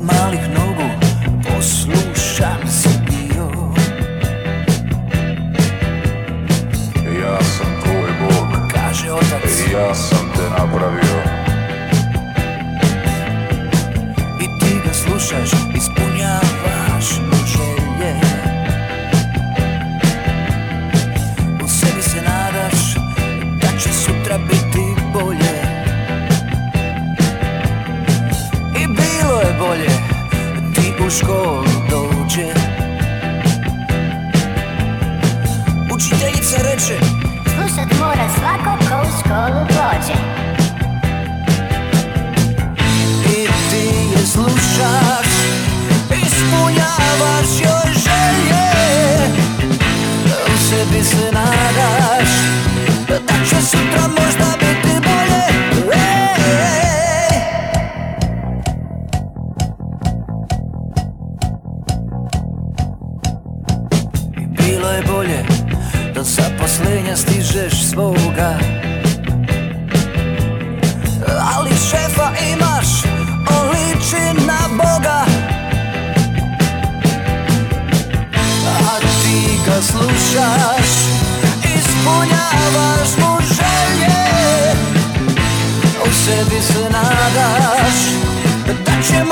Malih nogu poslušan si bio. Ja sam tvoj Bog. Kaže otac ja sam školu dođe Učiteljica reče, Slušat mora svako ko bilo je bolje Do zaposlenja stižeš svoga. Ali šefa imaš, on liči na Boga. A ti ga slušaš, ispunjavaš mu želje. U sebi se nadaš, da će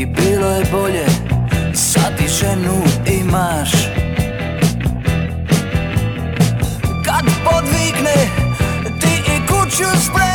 I bilo je bolje, sad ti ženu imaš. Kad podvikne, ti i kuću spremaš